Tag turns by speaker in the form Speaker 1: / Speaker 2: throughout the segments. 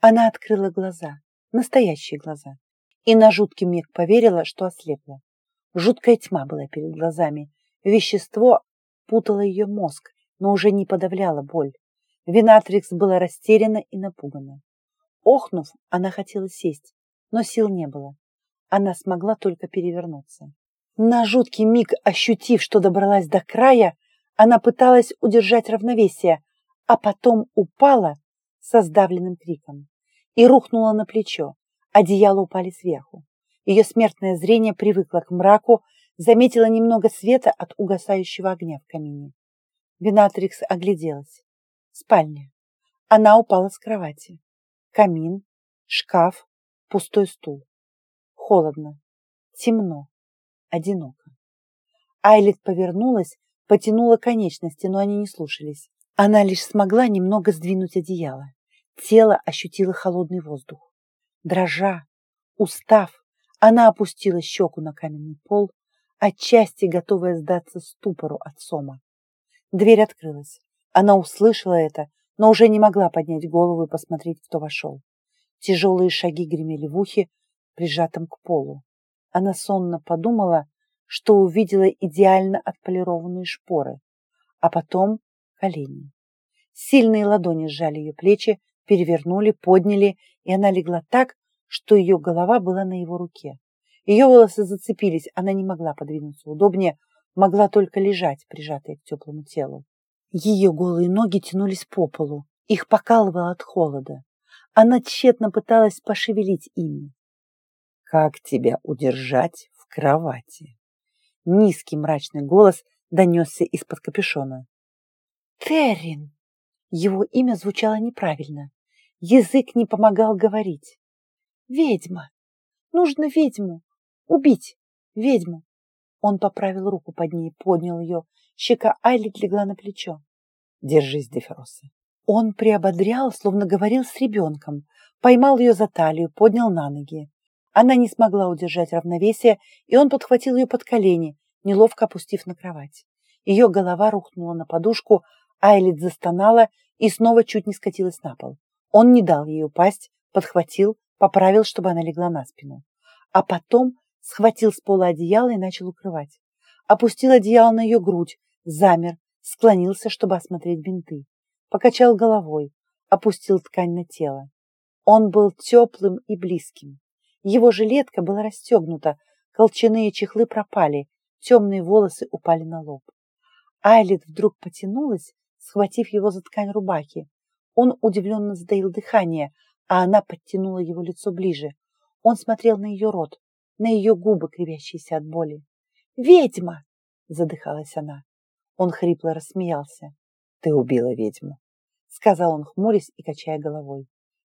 Speaker 1: Она открыла глаза, настоящие глаза, и на жуткий миг поверила, что ослепла. Жуткая тьма была перед глазами. Вещество путало ее мозг, но уже не подавляло боль. Винатрикс была растеряна и напугана. Охнув, она хотела сесть, но сил не было. Она смогла только перевернуться. На жуткий миг, ощутив, что добралась до края, она пыталась удержать равновесие, а потом упала со сдавленным криком и рухнула на плечо. Одеяло упали сверху. Ее смертное зрение привыкло к мраку, заметила немного света от угасающего огня в камине. Винатрикс огляделась. Спальня. Она упала с кровати. Камин, шкаф, пустой стул. Холодно, темно, одиноко. Айлит повернулась, потянула конечности, но они не слушались. Она лишь смогла немного сдвинуть одеяло. Тело ощутило холодный воздух. Дрожа, устав, она опустила щеку на каменный пол, отчасти готовая сдаться ступору от сома. Дверь открылась. Она услышала это, но уже не могла поднять голову и посмотреть, кто вошел. Тяжелые шаги гремели в ухе, прижатом к полу. Она сонно подумала, что увидела идеально отполированные шпоры, а потом колени. Сильные ладони сжали ее плечи, перевернули, подняли, и она легла так, что ее голова была на его руке. Ее волосы зацепились, она не могла подвинуться удобнее, могла только лежать, прижатая к теплому телу. Ее голые ноги тянулись по полу, их покалывало от холода. Она тщетно пыталась пошевелить ими. «Как тебя удержать в кровати?» Низкий мрачный голос донесся из-под капюшона. «Террин!» Его имя звучало неправильно. Язык не помогал говорить. «Ведьма! Нужно ведьму! Убить ведьму!» Он поправил руку под ней, поднял ее. Щека Айлит легла на плечо. «Держись, Дефероса!» Он приободрял, словно говорил с ребенком, поймал ее за талию, поднял на ноги. Она не смогла удержать равновесие, и он подхватил ее под колени, неловко опустив на кровать. Ее голова рухнула на подушку, Айлит застонала и снова чуть не скатилась на пол. Он не дал ей упасть, подхватил, поправил, чтобы она легла на спину. А потом схватил с пола одеяло и начал укрывать. Опустил одеяло на ее грудь, замер, склонился, чтобы осмотреть бинты. Покачал головой, опустил ткань на тело. Он был теплым и близким. Его жилетка была расстегнута, колчаные чехлы пропали, темные волосы упали на лоб. Айлит вдруг потянулась, схватив его за ткань рубахи. Он удивленно затаил дыхание, а она подтянула его лицо ближе. Он смотрел на ее рот, на ее губы, кривящиеся от боли. «Ведьма!» — задыхалась она. Он хрипло рассмеялся. «Ты убила ведьму», — сказал он, хмурясь и качая головой.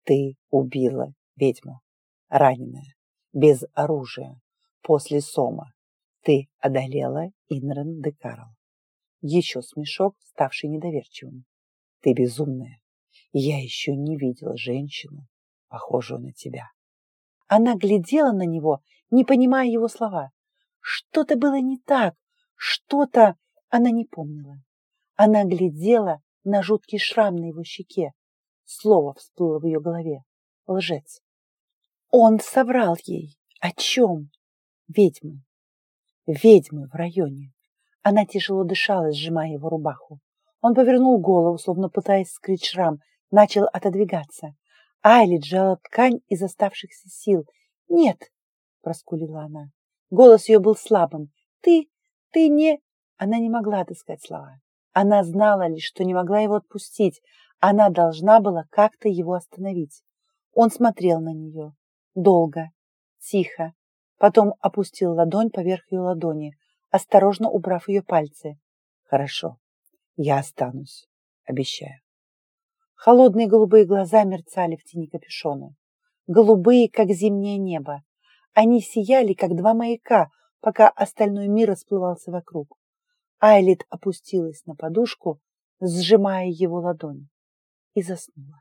Speaker 1: «Ты убила ведьму, раненая, без оружия, после сома. Ты одолела Инрен де Карл. Еще смешок, ставший недоверчивым. Ты безумная. Я еще не видела женщину, похожую на тебя. Она глядела на него, не понимая его слова. Что-то было не так, что-то она не помнила. Она глядела на жуткий шрам на его щеке. Слово всплыло в ее голове. Лжец. Он соврал ей. О чем? Ведьмы. Ведьмы в районе. Она тяжело дышала, сжимая его рубаху. Он повернул голову, словно пытаясь скрыть шрам, начал отодвигаться. Айли сжала ткань из оставшихся сил. «Нет!» — проскулила она. Голос ее был слабым. «Ты... ты не...» Она не могла отыскать слова. Она знала лишь, что не могла его отпустить. Она должна была как-то его остановить. Он смотрел на нее. Долго, тихо. Потом опустил ладонь поверх ее ладони, осторожно убрав ее пальцы. «Хорошо, я останусь, обещаю». Холодные голубые глаза мерцали в тени капюшона. Голубые, как зимнее небо. Они сияли, как два маяка, пока остальной мир расплывался вокруг. Айлит опустилась на подушку, сжимая его ладонь, и заснула.